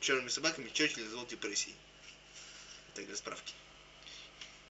Черными собаками Черчилль зол депрессией. Так для справки.